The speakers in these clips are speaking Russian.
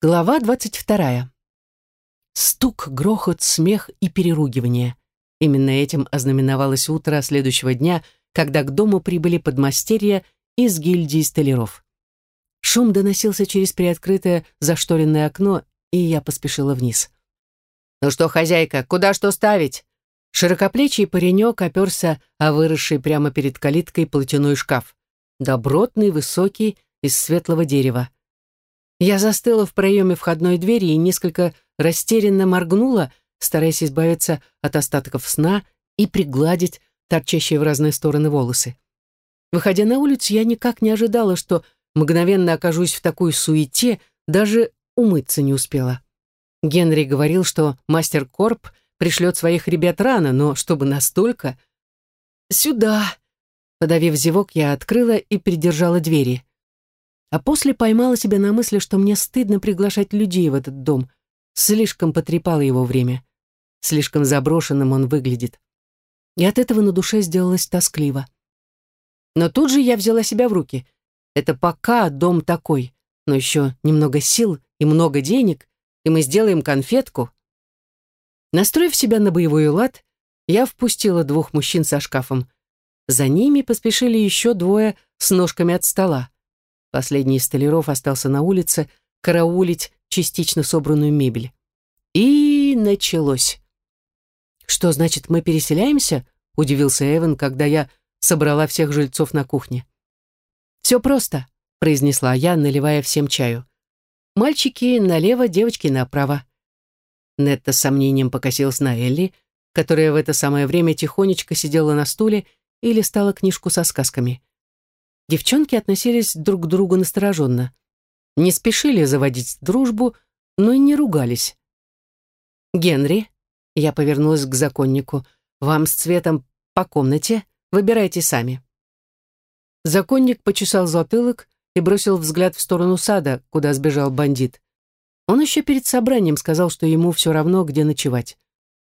Глава двадцать вторая. Стук, грохот, смех и переругивание. Именно этим ознаменовалось утро следующего дня, когда к дому прибыли подмастерья из гильдии столяров. Шум доносился через приоткрытое зашторенное окно, и я поспешила вниз. «Ну что, хозяйка, куда что ставить?» Широкоплечий паренек оперся о выросший прямо перед калиткой платяной шкаф. Добротный, высокий, из светлого дерева. Я застыла в проеме входной двери и несколько растерянно моргнула, стараясь избавиться от остатков сна и пригладить торчащие в разные стороны волосы. Выходя на улицу, я никак не ожидала, что мгновенно окажусь в такой суете, даже умыться не успела. Генри говорил, что мастер Корп пришлет своих ребят рано, но чтобы настолько... «Сюда!» Подавив зевок, я открыла и придержала двери. А после поймала себя на мысли, что мне стыдно приглашать людей в этот дом. Слишком потрепало его время. Слишком заброшенным он выглядит. И от этого на душе сделалось тоскливо. Но тут же я взяла себя в руки. Это пока дом такой, но еще немного сил и много денег, и мы сделаем конфетку. Настроив себя на боевой лад, я впустила двух мужчин со шкафом. За ними поспешили еще двое с ножками от стола. Последний из столяров остался на улице караулить частично собранную мебель. И началось. «Что значит, мы переселяемся?» — удивился Эван, когда я собрала всех жильцов на кухне. «Все просто», — произнесла я, наливая всем чаю. «Мальчики налево, девочки направо». Нетта с сомнением покосилась на Элли, которая в это самое время тихонечко сидела на стуле и листала книжку со сказками. Девчонки относились друг к другу настороженно. Не спешили заводить дружбу, но и не ругались. «Генри», — я повернулась к законнику, — «вам с цветом по комнате, выбирайте сами». Законник почесал затылок и бросил взгляд в сторону сада, куда сбежал бандит. Он еще перед собранием сказал, что ему все равно, где ночевать.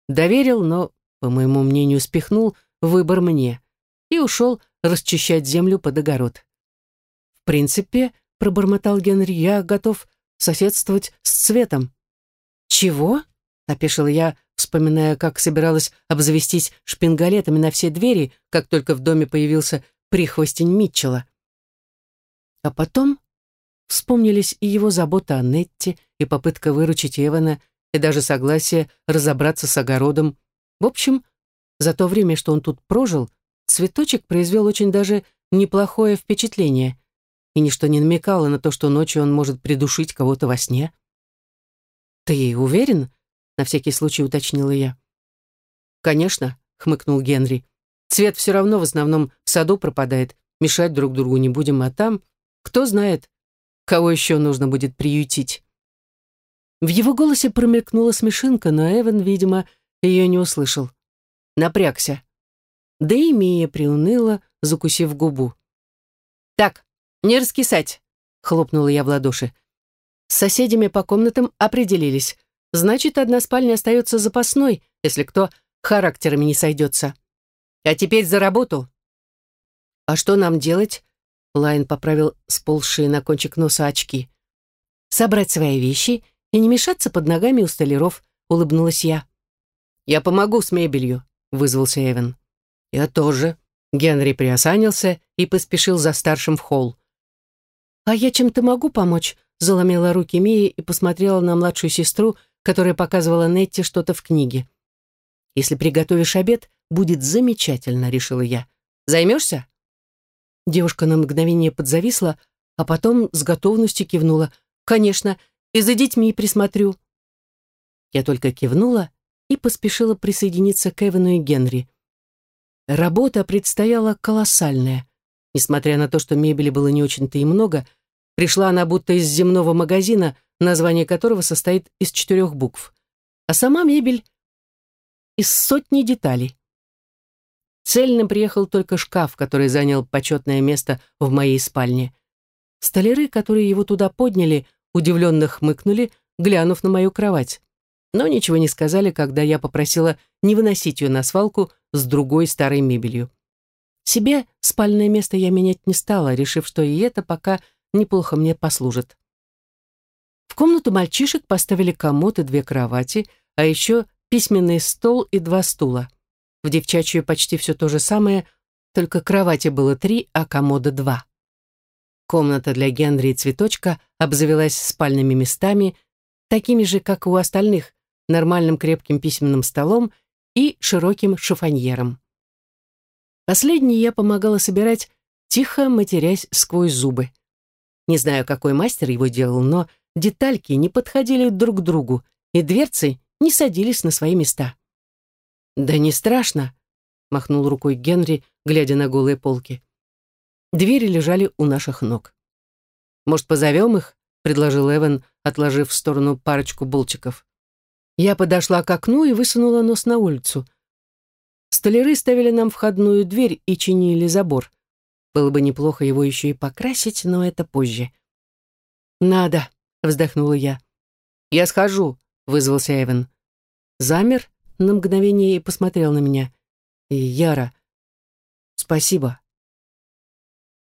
Доверил, но, по моему мнению, спихнул выбор мне и ушел расчищать землю под огород. «В принципе, — пробормотал Генри, — я готов соседствовать с цветом». «Чего?» — опешила я, вспоминая, как собиралась обзавестись шпингалетами на все двери, как только в доме появился прихвостень Митчелла. А потом вспомнились и его забота о Нетте, и попытка выручить Эвана, и даже согласие разобраться с огородом. В общем, за то время, что он тут прожил, Цветочек произвел очень даже неплохое впечатление, и ничто не намекало на то, что ночью он может придушить кого-то во сне. «Ты уверен?» — на всякий случай уточнила я. «Конечно», — хмыкнул Генри. «Цвет все равно в основном в саду пропадает, мешать друг другу не будем, а там, кто знает, кого еще нужно будет приютить». В его голосе промелькнула смешинка, но Эван, видимо, ее не услышал. Напрягся. Да и Мия приуныла, закусив губу. «Так, не раскисать!» — хлопнула я в ладоши. С соседями по комнатам определились. Значит, одна спальня остается запасной, если кто характерами не сойдется. А теперь за работу. А что нам делать? Лайн поправил сползшие на кончик носа очки. Собрать свои вещи и не мешаться под ногами у столяров, улыбнулась я. Я помогу с мебелью, вызвался Эван. «Я тоже». Генри приосанился и поспешил за старшим в холл. «А я чем-то могу помочь?» заломила руки Мия и посмотрела на младшую сестру, которая показывала Нетти что-то в книге. «Если приготовишь обед, будет замечательно», — решила я. «Займешься?» Девушка на мгновение подзависла, а потом с готовностью кивнула. «Конечно, и за детьми присмотрю». Я только кивнула и поспешила присоединиться к Эвану и Генри. Работа предстояла колоссальная. Несмотря на то, что мебели было не очень-то и много, пришла она будто из земного магазина, название которого состоит из четырех букв. А сама мебель из сотни деталей. Цельным приехал только шкаф, который занял почетное место в моей спальне. Столяры, которые его туда подняли, удивленно хмыкнули, глянув на мою кровать но ничего не сказали, когда я попросила не выносить ее на свалку с другой старой мебелью. Себе спальное место я менять не стала, решив, что и это пока неплохо мне послужит. В комнату мальчишек поставили комод и две кровати, а еще письменный стол и два стула. В девчачью почти все то же самое, только кровати было три, а комода два. Комната для Генри и Цветочка обзавелась спальными местами, такими же, как у остальных, нормальным крепким письменным столом и широким шифоньером. Последний я помогала собирать, тихо матерясь сквозь зубы. Не знаю, какой мастер его делал, но детальки не подходили друг к другу, и дверцы не садились на свои места. «Да не страшно», — махнул рукой Генри, глядя на голые полки. Двери лежали у наших ног. «Может, позовем их?» — предложил Эван, отложив в сторону парочку болчиков. Я подошла к окну и высунула нос на улицу. Столяры ставили нам входную дверь и чинили забор. Было бы неплохо его еще и покрасить, но это позже. «Надо», — вздохнула я. «Я схожу», — вызвался Эван. Замер на мгновение и посмотрел на меня. И Яра, спасибо.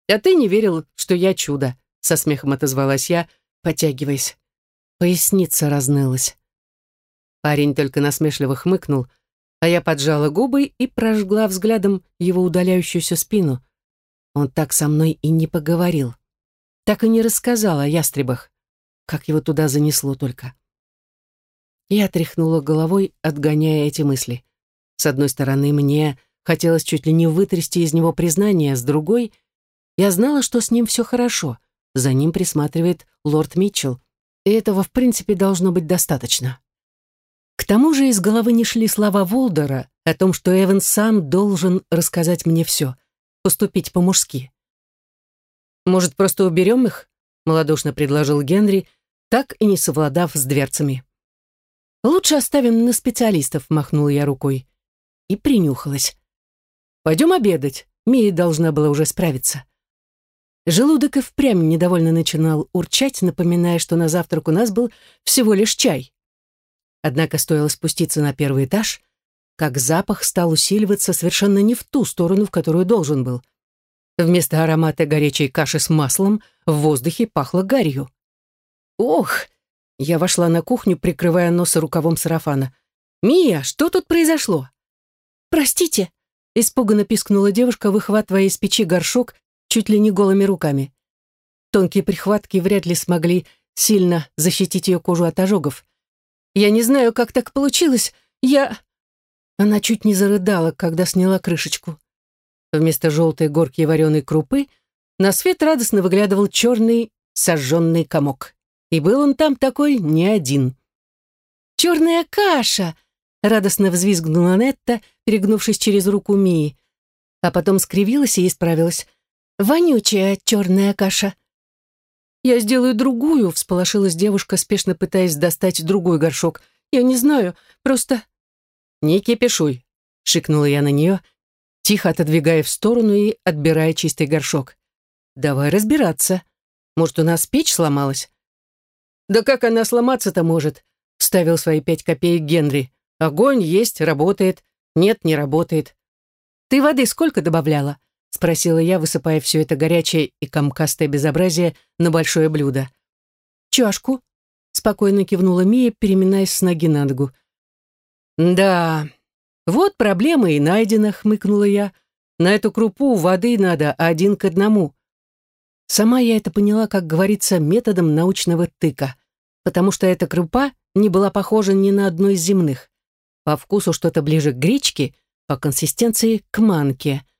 «А ты не верил, что я чудо», — со смехом отозвалась я, потягиваясь. Поясница разнылась. Парень только насмешливо хмыкнул, а я поджала губы и прожгла взглядом его удаляющуюся спину. Он так со мной и не поговорил. Так и не рассказал о ястребах. Как его туда занесло только. Я тряхнула головой, отгоняя эти мысли. С одной стороны, мне хотелось чуть ли не вытрясти из него признание, с другой, я знала, что с ним все хорошо. За ним присматривает лорд Митчелл, и этого, в принципе, должно быть достаточно. К тому же из головы не шли слова Волдера о том, что Эван сам должен рассказать мне все, поступить по-мужски. «Может, просто уберем их?» — малодушно предложил Генри, так и не совладав с дверцами. «Лучше оставим на специалистов», — махнула я рукой. И принюхалась. «Пойдем обедать. Мия должна была уже справиться». Желудок и впрямь недовольно начинал урчать, напоминая, что на завтрак у нас был всего лишь чай. Однако стоило спуститься на первый этаж, как запах стал усиливаться совершенно не в ту сторону, в которую должен был. Вместо аромата горячей каши с маслом в воздухе пахло гарью. «Ох!» Я вошла на кухню, прикрывая нос рукавом сарафана. «Мия, что тут произошло?» «Простите!» — испуганно пискнула девушка, выхватывая из печи горшок чуть ли не голыми руками. Тонкие прихватки вряд ли смогли сильно защитить ее кожу от ожогов. Я не знаю, как так получилось. Я...» Она чуть не зарыдала, когда сняла крышечку. Вместо желтой горки вареной крупы на свет радостно выглядывал черный сожженный комок. И был он там такой не один. «Черная каша!» — радостно взвизгнула Нетта, перегнувшись через руку Мии. А потом скривилась и исправилась. «Вонючая черная каша!» «Я сделаю другую», — всполошилась девушка, спешно пытаясь достать другой горшок. «Я не знаю, просто...» «Не кипишуй», — шикнула я на нее, тихо отодвигая в сторону и отбирая чистый горшок. «Давай разбираться. Может, у нас печь сломалась?» «Да как она сломаться-то может?» — вставил свои пять копеек Генри. «Огонь есть, работает. Нет, не работает. Ты воды сколько добавляла?» — спросила я, высыпая все это горячее и комкастое безобразие на большое блюдо. «Чашку», — спокойно кивнула Мия, переминаясь с ноги на ногу. «Да, вот проблема и найдена», — хмыкнула я. «На эту крупу воды надо один к одному». Сама я это поняла, как говорится, методом научного тыка, потому что эта крупа не была похожа ни на одну из земных. По вкусу что-то ближе к гречке, по консистенции к манке —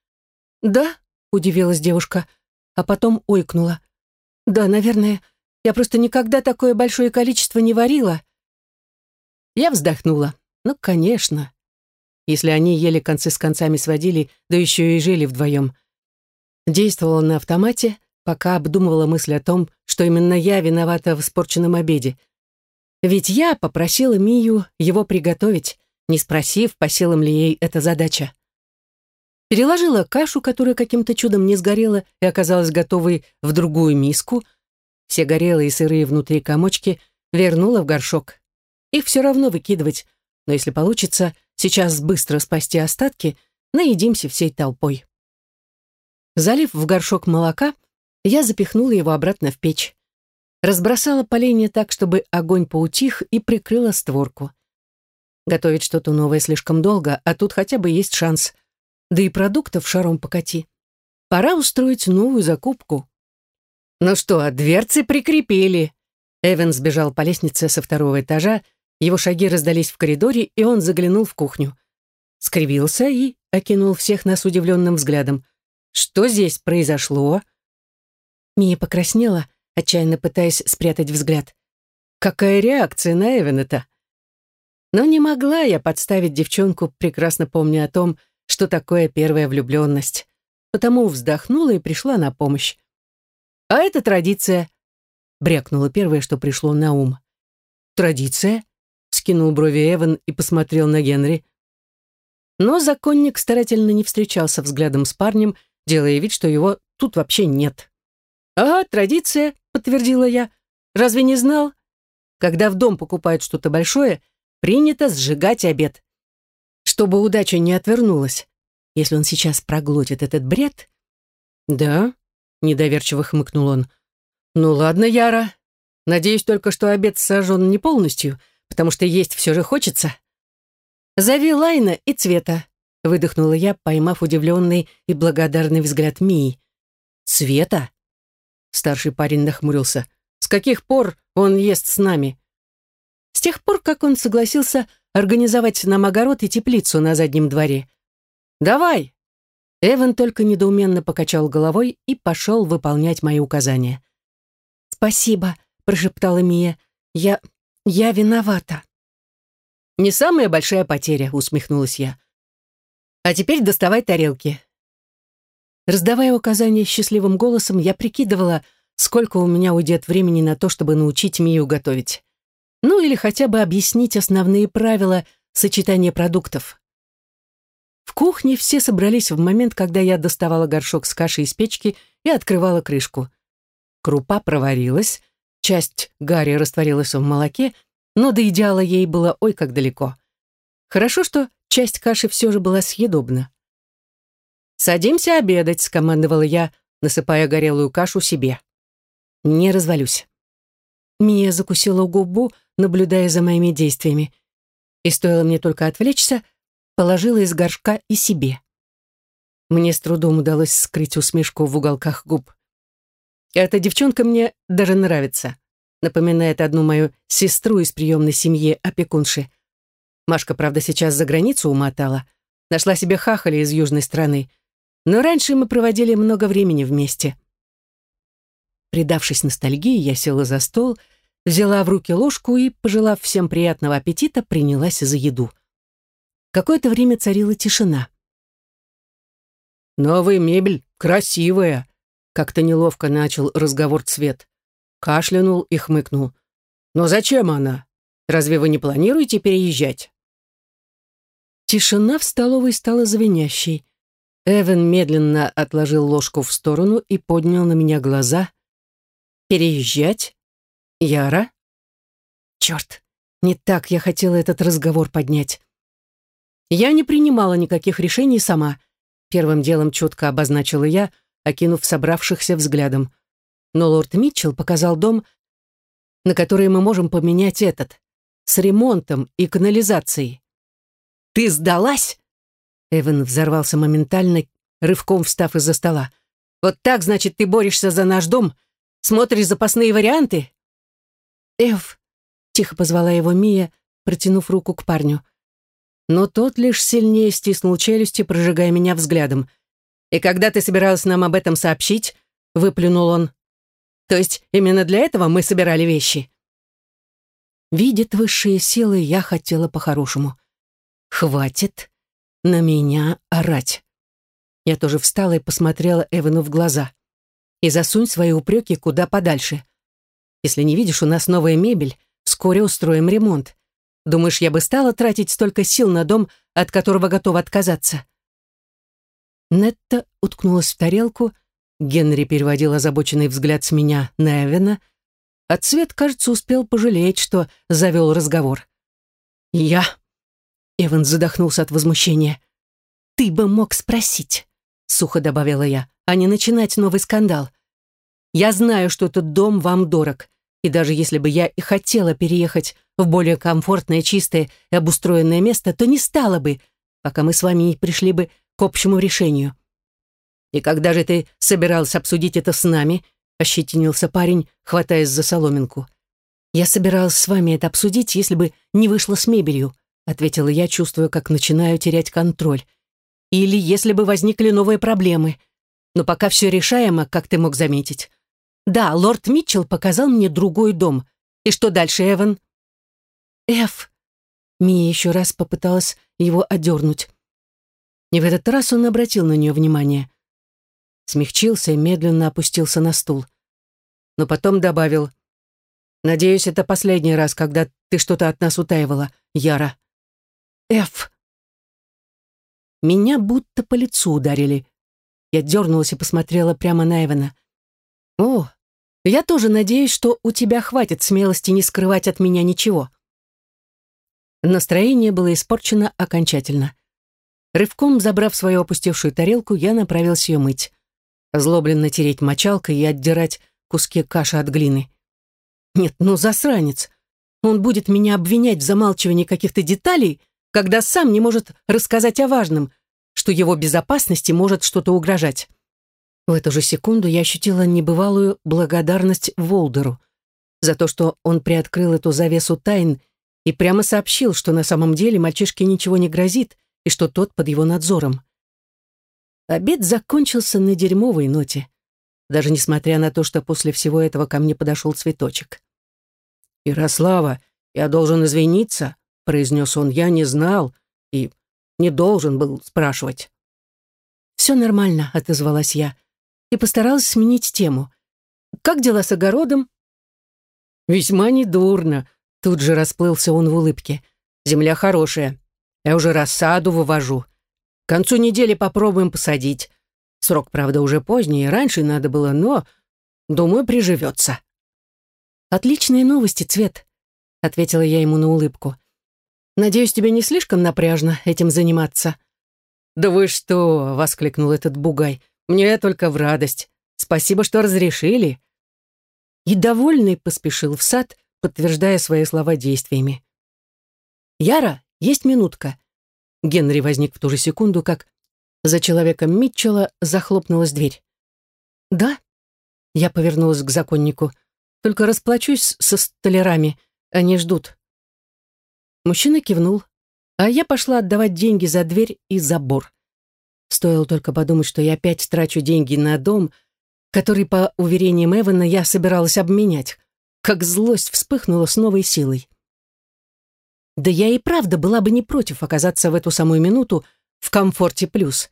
«Да?» — удивилась девушка, а потом ойкнула. «Да, наверное. Я просто никогда такое большое количество не варила». Я вздохнула. «Ну, конечно. Если они ели концы с концами сводили, да еще и жили вдвоем». Действовала на автомате, пока обдумывала мысль о том, что именно я виновата в испорченном обеде. Ведь я попросила Мию его приготовить, не спросив, по силам ли ей эта задача. Переложила кашу, которая каким-то чудом не сгорела и оказалась готовой в другую миску. Все горелые и сырые внутри комочки вернула в горшок. Их все равно выкидывать, но если получится, сейчас быстро спасти остатки, наедимся всей толпой. Залив в горшок молока, я запихнула его обратно в печь. разбросала поленья так, чтобы огонь поутих, и прикрыла створку. Готовить что-то новое слишком долго, а тут хотя бы есть шанс. Да и продуктов шаром покати. Пора устроить новую закупку. Ну что, дверцы прикрепили. Эван сбежал по лестнице со второго этажа, его шаги раздались в коридоре, и он заглянул в кухню. Скривился и окинул всех нас удивленным взглядом. Что здесь произошло? Мия покраснела, отчаянно пытаясь спрятать взгляд. Какая реакция на Эвена-то? Но не могла я подставить девчонку, прекрасно помня о том, что такое первая влюбленность. Потому вздохнула и пришла на помощь. «А это традиция», — брякнула первое, что пришло на ум. «Традиция?» — скинул брови Эван и посмотрел на Генри. Но законник старательно не встречался взглядом с парнем, делая вид, что его тут вообще нет. «Ага, традиция», — подтвердила я. «Разве не знал? Когда в дом покупают что-то большое, принято сжигать обед. Чтобы удача не отвернулась. Если он сейчас проглотит этот бред...» «Да», — недоверчиво хмыкнул он. «Ну ладно, Яра. Надеюсь только, что обед сожжен не полностью, потому что есть все же хочется». «Зови Лайна и Цвета», — выдохнула я, поймав удивленный и благодарный взгляд Мии. «Цвета?» Старший парень нахмурился. «С каких пор он ест с нами?» «С тех пор, как он согласился организовать нам огород и теплицу на заднем дворе. Давай!» Эван только недоуменно покачал головой и пошел выполнять мои указания. «Спасибо», — прошептала Мия. «Я... я виновата». «Не самая большая потеря», — усмехнулась я. «А теперь доставай тарелки. Раздавая указания счастливым голосом, я прикидывала, сколько у меня уйдет времени на то, чтобы научить Мию готовить. Ну или хотя бы объяснить основные правила сочетания продуктов. В кухне все собрались в момент, когда я доставала горшок с кашей из печки и открывала крышку. Крупа проварилась, часть гари растворилась в молоке, но до идеала ей было ой как далеко. Хорошо, что часть каши все же была съедобна. «Садимся обедать», — скомандовала я, насыпая горелую кашу себе. «Не развалюсь». Мия закусила губу, наблюдая за моими действиями. И стоило мне только отвлечься, положила из горшка и себе. Мне с трудом удалось скрыть усмешку в уголках губ. Эта девчонка мне даже нравится. Напоминает одну мою сестру из приемной семьи опекунши. Машка, правда, сейчас за границу умотала. Нашла себе хахали из южной страны — но раньше мы проводили много времени вместе. Придавшись ностальгии, я села за стол, взяла в руки ложку и, пожелав всем приятного аппетита, принялась за еду. Какое-то время царила тишина. «Новая мебель красивая», — как-то неловко начал разговор Цвет. Кашлянул и хмыкнул. «Но зачем она? Разве вы не планируете переезжать?» Тишина в столовой стала звенящей. Эван медленно отложил ложку в сторону и поднял на меня глаза. «Переезжать? Яра?» «Черт, не так я хотела этот разговор поднять». Я не принимала никаких решений сама. Первым делом четко обозначила я, окинув собравшихся взглядом. Но лорд Митчелл показал дом, на который мы можем поменять этот, с ремонтом и канализацией. «Ты сдалась?» Эван взорвался моментально, рывком встав из-за стола. «Вот так, значит, ты борешься за наш дом? Смотришь запасные варианты?» «Эв», — тихо позвала его Мия, протянув руку к парню. Но тот лишь сильнее стиснул челюсти, прожигая меня взглядом. «И когда ты собиралась нам об этом сообщить?» — выплюнул он. «То есть именно для этого мы собирали вещи?» Видят высшие силы, я хотела по-хорошему. «Хватит на меня орать. Я тоже встала и посмотрела Эвану в глаза. И засунь свои упреки куда подальше. Если не видишь, у нас новая мебель, вскоре устроим ремонт. Думаешь, я бы стала тратить столько сил на дом, от которого готова отказаться?» Нетта уткнулась в тарелку, Генри переводил озабоченный взгляд с меня на Эвена, а Цвет, кажется, успел пожалеть, что завел разговор. «Я Эван задохнулся от возмущения. «Ты бы мог спросить», — сухо добавила я, «а не начинать новый скандал. Я знаю, что этот дом вам дорог. И даже если бы я и хотела переехать в более комфортное, чистое и обустроенное место, то не стала бы, пока мы с вами не пришли бы к общему решению. «И когда же ты собирался обсудить это с нами?» — ощетинился парень, хватаясь за соломинку. «Я собиралась с вами это обсудить, если бы не вышло с мебелью», — ответила я, чувствуя, как начинаю терять контроль. «Или если бы возникли новые проблемы. Но пока все решаемо, как ты мог заметить. Да, лорд Митчелл показал мне другой дом. И что дальше, Эван?» «Эф!» Мия еще раз попыталась его одернуть. И в этот раз он обратил на нее внимание. Смягчился и медленно опустился на стул. Но потом добавил, «Надеюсь, это последний раз, когда ты что-то от нас утаивала, Яра». «Эф!» Меня будто по лицу ударили. Я дернулась и посмотрела прямо на Эвана. «О, я тоже надеюсь, что у тебя хватит смелости не скрывать от меня ничего». Настроение было испорчено окончательно. Рывком забрав свою опустевшую тарелку, я направился ее мыть. Злобленно тереть мочалкой и отдирать куски каши от глины. Нет, ну засранец. Он будет меня обвинять в замалчивании каких-то деталей, когда сам не может рассказать о важном, что его безопасности может что-то угрожать. В эту же секунду я ощутила небывалую благодарность Волдеру за то, что он приоткрыл эту завесу тайн и прямо сообщил, что на самом деле мальчишке ничего не грозит и что тот под его надзором. Обед закончился на дерьмовой ноте, даже несмотря на то, что после всего этого ко мне подошел цветочек. «Ярослава, я должен извиниться», — произнес он, — «я не знал и не должен был спрашивать». «Все нормально», — отозвалась я, и постаралась сменить тему. «Как дела с огородом?» «Весьма недурно», Тут же расплылся он в улыбке. «Земля хорошая. Я уже рассаду вывожу. К концу недели попробуем посадить. Срок, правда, уже поздний, раньше надо было, но, думаю, приживется». «Отличные новости, Цвет», — ответила я ему на улыбку. «Надеюсь, тебе не слишком напряжно этим заниматься?» «Да вы что!» — воскликнул этот бугай. «Мне только в радость. Спасибо, что разрешили». И довольный поспешил в сад, подтверждая свои слова действиями. «Яра, есть минутка». Генри возник в ту же секунду, как за человеком Митчелла захлопнулась дверь. «Да?» Я повернулась к законнику. «Только расплачусь со столярами. Они ждут». Мужчина кивнул, а я пошла отдавать деньги за дверь и забор. Стоило только подумать, что я опять трачу деньги на дом, который, по уверениям Эвана, я собиралась обменять как злость вспыхнула с новой силой. Да я и правда была бы не против оказаться в эту самую минуту в комфорте плюс.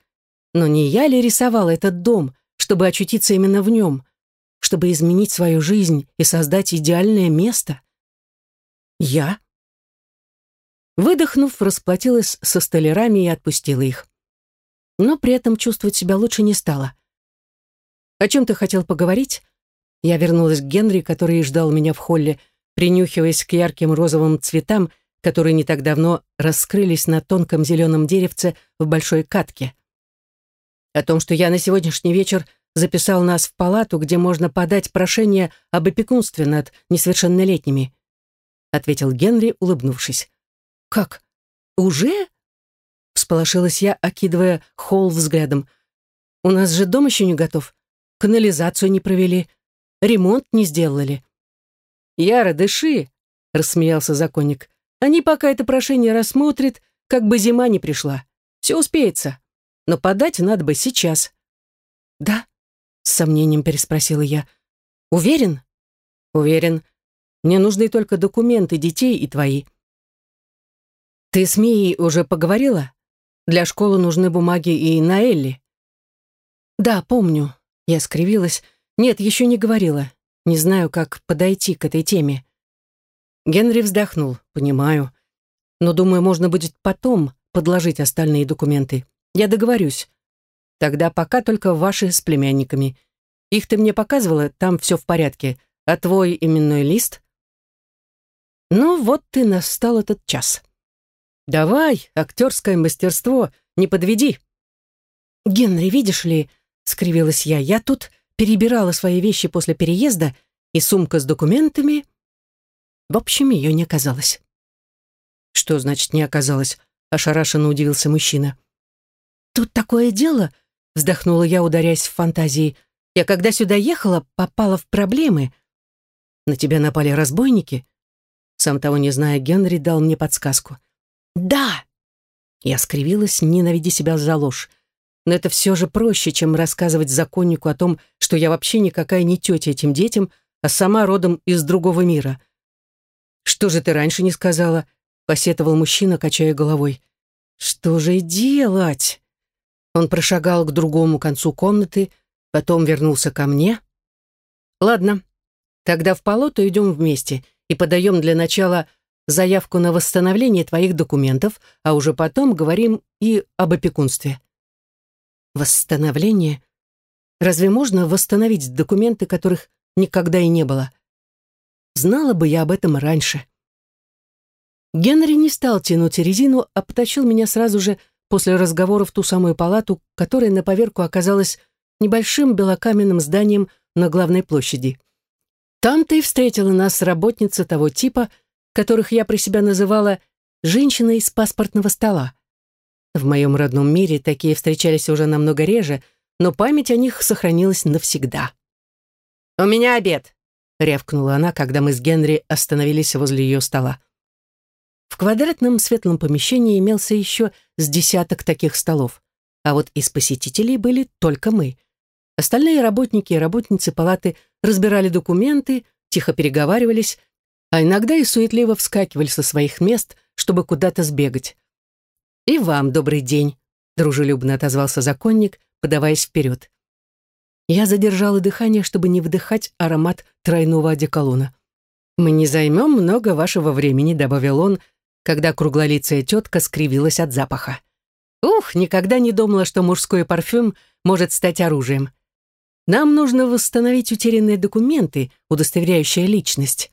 Но не я ли рисовала этот дом, чтобы очутиться именно в нем, чтобы изменить свою жизнь и создать идеальное место? Я? Выдохнув, расплатилась со столярами и отпустила их. Но при этом чувствовать себя лучше не стала. «О чем ты хотел поговорить?» Я вернулась к Генри, который ждал меня в холле, принюхиваясь к ярким розовым цветам, которые не так давно раскрылись на тонком зеленом деревце в большой катке. О том, что я на сегодняшний вечер записал нас в палату, где можно подать прошение об опекунстве над несовершеннолетними, ответил Генри, улыбнувшись. Как? Уже? Всполошилась я, окидывая холл взглядом. У нас же дом еще не готов. Канализацию не провели, ремонт не сделали». «Яра, дыши!» — рассмеялся законник. «Они пока это прошение рассмотрят, как бы зима не пришла. Все успеется. Но подать надо бы сейчас». «Да?» — с сомнением переспросила я. «Уверен?» «Уверен. Мне нужны только документы детей и твои». «Ты с Мией уже поговорила? Для школы нужны бумаги и на Элли». «Да, помню». Я скривилась, «Нет, еще не говорила. Не знаю, как подойти к этой теме». Генри вздохнул. «Понимаю. Но, думаю, можно будет потом подложить остальные документы. Я договорюсь. Тогда пока только ваши с племянниками. Их ты мне показывала, там все в порядке. А твой именной лист?» Ну вот и настал этот час. «Давай, актерское мастерство, не подведи». «Генри, видишь ли», — скривилась я, — «я тут перебирала свои вещи после переезда, и сумка с документами В общем, ее не оказалось. «Что значит «не оказалось»?» — ошарашенно удивился мужчина. «Тут такое дело», — вздохнула я, ударяясь в фантазии. «Я когда сюда ехала, попала в проблемы. На тебя напали разбойники?» Сам того не зная, Генри дал мне подсказку. «Да!» Я скривилась, ненавидя себя за ложь. Но это все же проще, чем рассказывать законнику о том, что я вообще никакая не тетя этим детям, а сама родом из другого мира. «Что же ты раньше не сказала?» — посетовал мужчина, качая головой. «Что же делать?» Он прошагал к другому концу комнаты, потом вернулся ко мне. «Ладно, тогда в Полоту идем вместе и подаем для начала заявку на восстановление твоих документов, а уже потом говорим и об опекунстве». «Восстановление? Разве можно восстановить документы, которых никогда и не было?» Знала бы я об этом раньше. Генри не стал тянуть резину, а потащил меня сразу же после разговора в ту самую палату, которая на поверку оказалась небольшим белокаменным зданием на главной площади. Там-то и встретила нас работница того типа, которых я про себя называла «женщиной из паспортного стола». В моем родном мире такие встречались уже намного реже, но память о них сохранилась навсегда. «У меня обед», — рявкнула она, когда мы с Генри остановились возле ее стола. В квадратном светлом помещении имелся еще с десяток таких столов, а вот из посетителей были только мы. Остальные работники и работницы палаты разбирали документы, тихо переговаривались, а иногда и суетливо вскакивали со своих мест, чтобы куда-то сбегать. «И вам добрый день», — дружелюбно отозвался законник, подаваясь вперед. Я задержала дыхание, чтобы не вдыхать аромат тройного одеколона. «Мы не займем много вашего времени», — добавил он, когда круглолицая тетка скривилась от запаха. «Ух, никогда не думала, что мужской парфюм может стать оружием. Нам нужно восстановить утерянные документы, удостоверяющие личность».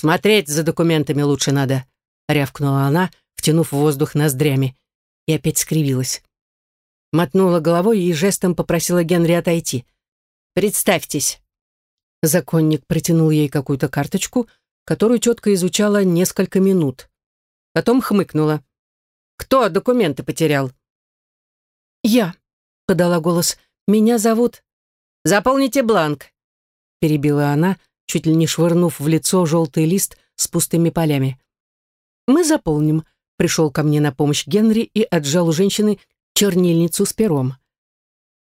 «Смотреть за документами лучше надо», — рявкнула она, втянув воздух ноздрями, и опять скривилась. Мотнула головой и жестом попросила Генри отойти. «Представьтесь». Законник протянул ей какую-то карточку, которую тетка изучала несколько минут. Потом хмыкнула. «Кто документы потерял?» «Я», — подала голос. «Меня зовут...» «Заполните бланк», — перебила она, чуть ли не швырнув в лицо желтый лист с пустыми полями. «Мы заполним», — пришел ко мне на помощь Генри и отжал у женщины чернильницу с пером.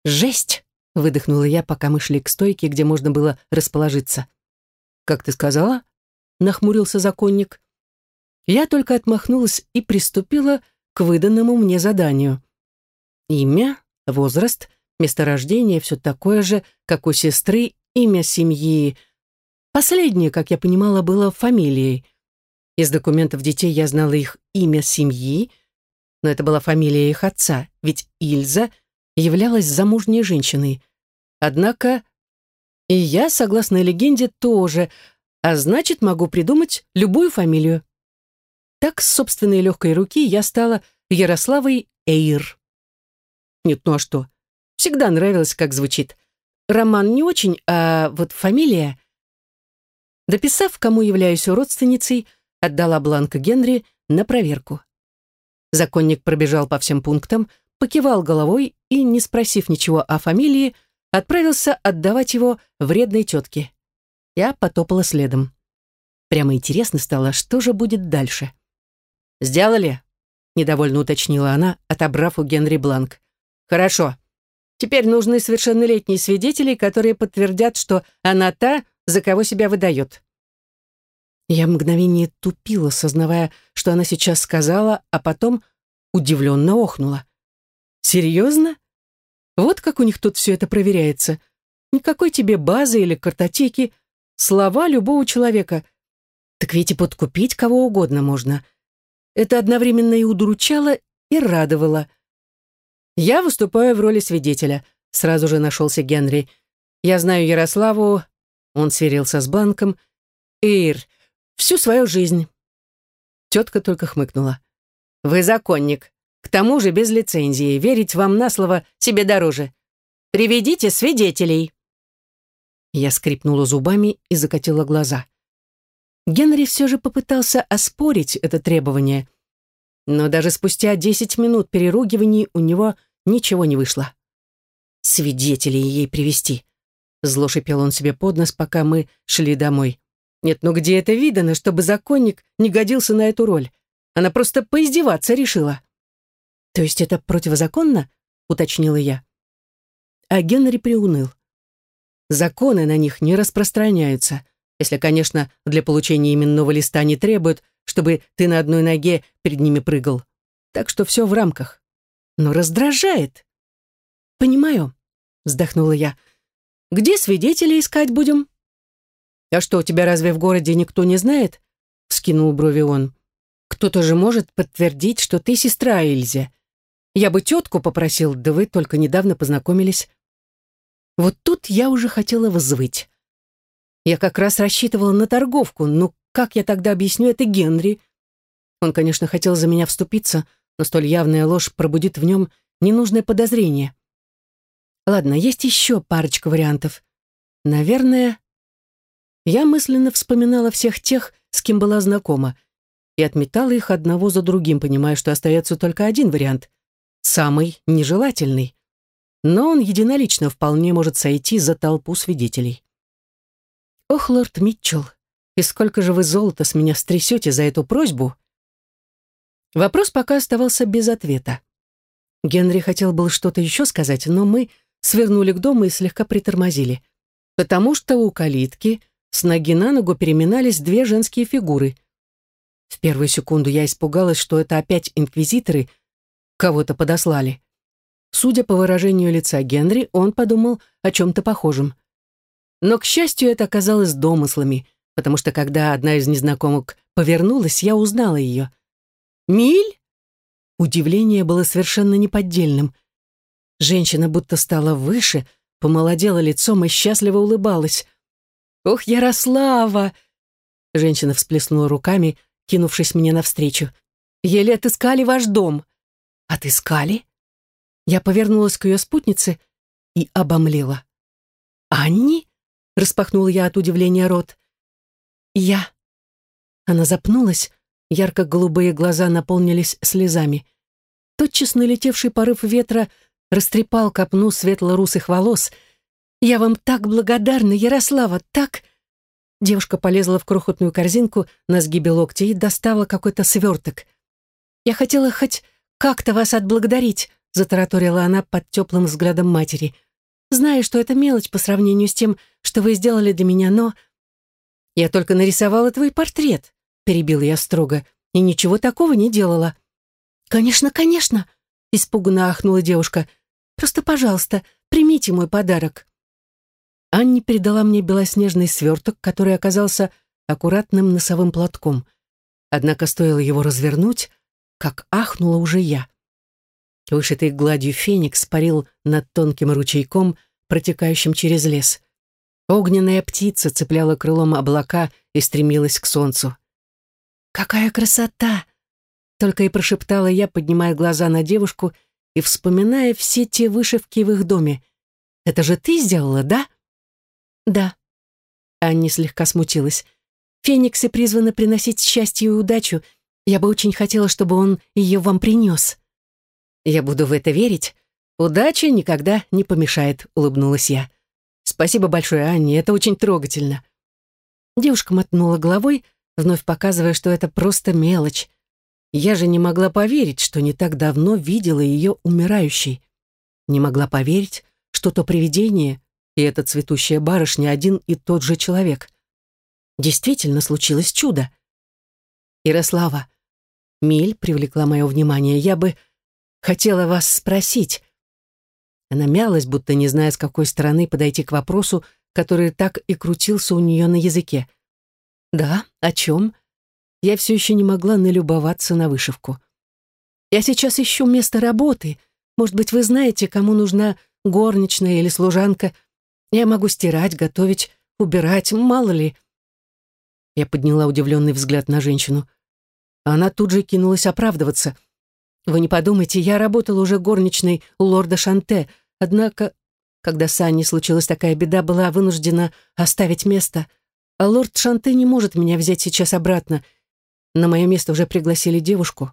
«Жесть!» — выдохнула я, пока мы шли к стойке, где можно было расположиться. «Как ты сказала?» — нахмурился законник. Я только отмахнулась и приступила к выданному мне заданию. Имя, возраст, место рождения все такое же, как у сестры, имя семьи. Последнее, как я понимала, было фамилией. Из документов детей я знала их имя семьи, но это была фамилия их отца, ведь Ильза являлась замужней женщиной. Однако и я, согласно легенде, тоже, а значит, могу придумать любую фамилию. Так, с собственной легкой руки я стала Ярославой Эйр. Нет, ну а что? Всегда нравилось, как звучит. Роман не очень, а вот фамилия... Дописав, кому являюсь родственницей, отдала бланк Генри на проверку. Законник пробежал по всем пунктам, покивал головой и, не спросив ничего о фамилии, отправился отдавать его вредной тетке. Я потопала следом. Прямо интересно стало, что же будет дальше. «Сделали?» — недовольно уточнила она, отобрав у Генри бланк. «Хорошо. Теперь нужны совершеннолетние свидетели, которые подтвердят, что она та, за кого себя выдает». Я мгновение тупила, сознавая, что она сейчас сказала, а потом удивленно охнула. «Серьезно? Вот как у них тут все это проверяется. Никакой тебе базы или картотеки. Слова любого человека. Так ведь и подкупить кого угодно можно. Это одновременно и удручало, и радовало. «Я выступаю в роли свидетеля», — сразу же нашелся Генри. «Я знаю Ярославу...» — он сверился с бланком. «Ир, всю свою жизнь». Тетка только хмыкнула. «Вы законник. К тому же без лицензии. Верить вам на слово себе дороже. Приведите свидетелей». Я скрипнула зубами и закатила глаза. Генри все же попытался оспорить это требование, но даже спустя десять минут переругиваний у него ничего не вышло. «Свидетелей ей привести. Зло шипел он себе под нос, пока мы шли домой. Нет, ну где это видано, чтобы законник не годился на эту роль? Она просто поиздеваться решила. То есть это противозаконно? Уточнила я. А Генри приуныл. Законы на них не распространяются, если, конечно, для получения именного листа не требуют, чтобы ты на одной ноге перед ними прыгал. Так что все в рамках. Но раздражает. Понимаю, вздохнула я. Где свидетелей искать будем?» «А что, тебя разве в городе никто не знает?» — вскинул брови он. «Кто-то же может подтвердить, что ты сестра Эльзе. Я бы тетку попросил, да вы только недавно познакомились». Вот тут я уже хотела взвыть. Я как раз рассчитывала на торговку, но как я тогда объясню это Генри? Он, конечно, хотел за меня вступиться, но столь явная ложь пробудит в нем ненужное подозрение. Ладно, есть еще парочка вариантов. Наверное, я мысленно вспоминала всех тех, с кем была знакома, и отметала их одного за другим, понимая, что остается только один вариант, самый нежелательный. Но он единолично вполне может сойти за толпу свидетелей. «Ох, лорд Митчелл, и сколько же вы золота с меня стрясете за эту просьбу?» Вопрос пока оставался без ответа. Генри хотел был что-то еще сказать, но мы свернули к дому и слегка притормозили, потому что у калитки с ноги на ногу переминались две женские фигуры. В первую секунду я испугалась, что это опять инквизиторы кого-то подослали. Судя по выражению лица Генри, он подумал о чем-то похожем. Но, к счастью, это оказалось домыслами, потому что когда одна из незнакомок повернулась, я узнала ее. «Миль?» Удивление было совершенно неподдельным — Женщина будто стала выше, помолодела лицом и счастливо улыбалась. «Ох, Ярослава!» Женщина всплеснула руками, кинувшись мне навстречу. «Еле отыскали ваш дом». «Отыскали?» Я повернулась к ее спутнице и обомлела. «Анни?» — распахнула я от удивления рот. «Я». Она запнулась, ярко-голубые глаза наполнились слезами. Тотчас налетевший порыв ветра растрепал копну светло-русых волос. «Я вам так благодарна, Ярослава, так...» Девушка полезла в крохотную корзинку на сгибе локтя и достала какой-то сверток. «Я хотела хоть как-то вас отблагодарить», затараторила она под теплым взглядом матери. «Знаю, что это мелочь по сравнению с тем, что вы сделали для меня, но...» «Я только нарисовала твой портрет», перебила я строго, «и ничего такого не делала». «Конечно, конечно», испуганно ахнула девушка. Просто, пожалуйста, примите мой подарок». Анни передала мне белоснежный сверток, который оказался аккуратным носовым платком. Однако стоило его развернуть, как ахнула уже я. Вышитый гладью феникс парил над тонким ручейком, протекающим через лес. Огненная птица цепляла крылом облака и стремилась к солнцу. «Какая красота!» Только и прошептала я, поднимая глаза на девушку и вспоминая все те вышивки в их доме. «Это же ты сделала, да?» «Да». Анни слегка смутилась. «Фениксы призваны приносить счастье и удачу. Я бы очень хотела, чтобы он ее вам принес». «Я буду в это верить. Удача никогда не помешает», — улыбнулась я. «Спасибо большое, Анни, это очень трогательно». Девушка мотнула головой, вновь показывая, что это просто мелочь. Я же не могла поверить, что не так давно видела ее умирающей. Не могла поверить, что то привидение и эта цветущая барышня один и тот же человек. Действительно случилось чудо. Ярослава, Миль привлекла мое внимание. Я бы хотела вас спросить. Она мялась, будто не зная, с какой стороны подойти к вопросу, который так и крутился у нее на языке. «Да, о чем?» Я все еще не могла налюбоваться на вышивку. «Я сейчас ищу место работы. Может быть, вы знаете, кому нужна горничная или служанка. Я могу стирать, готовить, убирать, мало ли». Я подняла удивленный взгляд на женщину. Она тут же кинулась оправдываться. «Вы не подумайте, я работала уже горничной у лорда Шанте, однако, когда с Анней случилась такая беда, была вынуждена оставить место. А лорд Шанте не может меня взять сейчас обратно. На мое место уже пригласили девушку.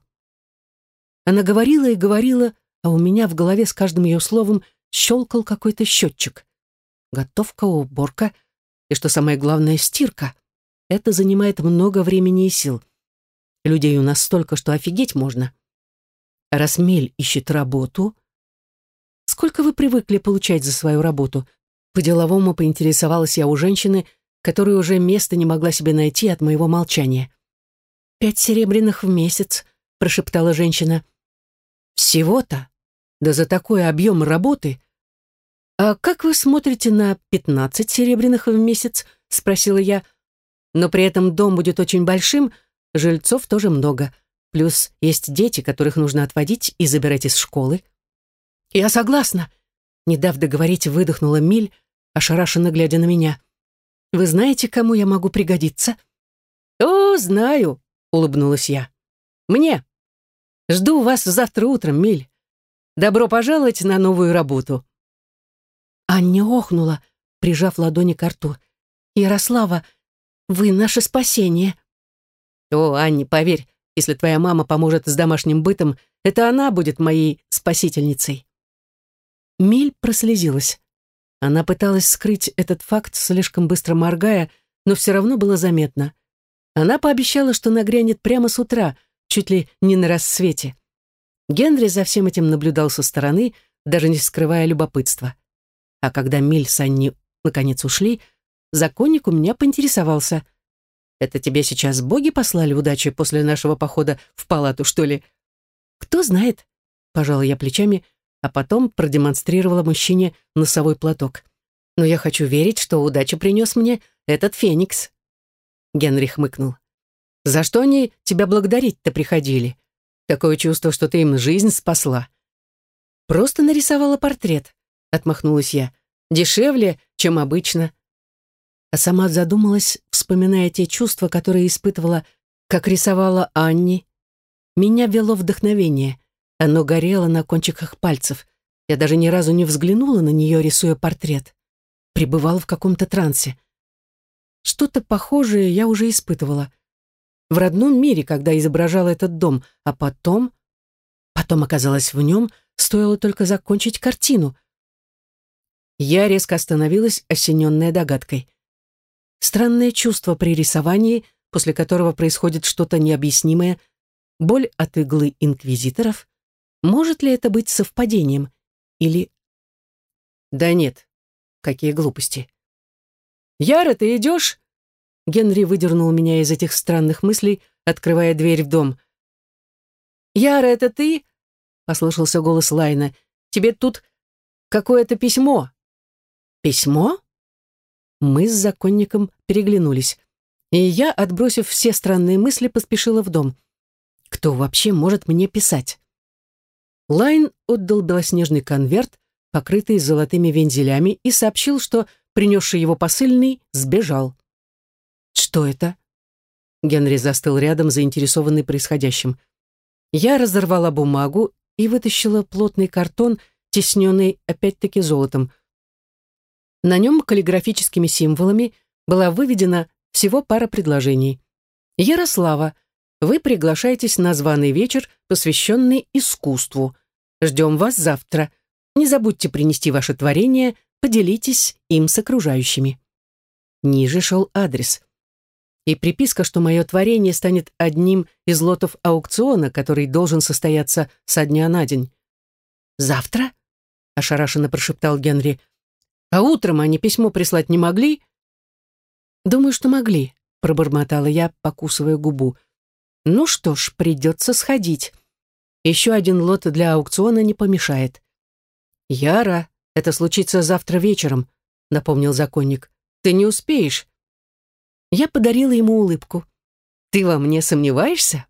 Она говорила и говорила, а у меня в голове с каждым ее словом щелкал какой-то счетчик. Готовка, уборка и, что самое главное, стирка. Это занимает много времени и сил. Людей у нас столько, что офигеть можно. Раз Мель ищет работу... Сколько вы привыкли получать за свою работу? По-деловому поинтересовалась я у женщины, которая уже места не могла себе найти от моего молчания. «Пять серебряных в месяц», — прошептала женщина. «Всего-то? Да за такой объем работы!» «А как вы смотрите на пятнадцать серебряных в месяц?» — спросила я. «Но при этом дом будет очень большим, жильцов тоже много. Плюс есть дети, которых нужно отводить и забирать из школы». «Я согласна», — не дав договорить, выдохнула Миль, ошарашенно глядя на меня. «Вы знаете, кому я могу пригодиться?» «О, знаю», — улыбнулась я. «Мне. Жду вас завтра утром, Миль. Добро пожаловать на новую работу». Анне охнула, прижав ладони к рту. «Ярослава, вы наше спасение». «О, Анне, поверь, если твоя мама поможет с домашним бытом, это она будет моей спасительницей». Миль прослезилась. Она пыталась скрыть этот факт, слишком быстро моргая, но все равно было заметно. Она пообещала, что нагрянет прямо с утра, чуть ли не на рассвете. Генри за всем этим наблюдал со стороны, даже не скрывая любопытства. А когда Миль с Анни наконец ушли, законник у меня поинтересовался. «Это тебе сейчас боги послали удачи после нашего похода в палату, что ли?» «Кто знает?» — пожала я плечами, а потом продемонстрировала мужчине носовой платок. «Но я хочу верить, что удачу принес мне этот феникс». Генри хмыкнул. «За что они тебя благодарить-то приходили? Такое чувство, что ты им жизнь спасла». «Просто нарисовала портрет», — отмахнулась я. «Дешевле, чем обычно». А сама задумалась, вспоминая те чувства, которые испытывала, как рисовала Анни. Меня вело вдохновение — оно горело на кончиках пальцев. Я даже ни разу не взглянула на нее, рисуя портрет. Пребывала в каком-то трансе. Что-то похожее я уже испытывала. В родном мире, когда изображала этот дом, а потом... Потом оказалась в нем, стоило только закончить картину. Я резко остановилась, осененная догадкой. Странное чувство при рисовании, после которого происходит что-то необъяснимое, боль от иглы инквизиторов, может ли это быть совпадением? Или... Да нет, какие глупости. «Яра, ты идешь?» Генри выдернул меня из этих странных мыслей, открывая дверь в дом. «Яра, это ты?» — послышался голос Лайна. «Тебе тут какое-то письмо». «Письмо?» Мы с законником переглянулись, и я, отбросив все странные мысли, поспешила в дом. Кто вообще может мне писать? Лайн отдал белоснежный конверт, покрытый золотыми вензелями, и сообщил, что принесший его посыльный сбежал. «Что это?» Генри застыл рядом, заинтересованный происходящим. Я разорвала бумагу и вытащила плотный картон, тесненный опять-таки золотом. На нем каллиграфическими символами была выведена всего пара предложений. «Ярослава, вы приглашаетесь на званый вечер, посвященный искусству. Ждем вас завтра. Не забудьте принести ваше творение, поделитесь им с окружающими. Ниже шел адрес. И приписка, что мое творение станет одним из лотов аукциона, который должен состояться со дня на день. «Завтра?» — ошарашенно прошептал Генри. «А утром они письмо прислать не могли?» «Думаю, что могли», — пробормотала я, покусывая губу. Ну что ж, придется сходить. Еще один лот для аукциона не помешает. Яра, это случится завтра вечером, напомнил законник. Ты не успеешь. Я подарила ему улыбку. Ты во мне сомневаешься?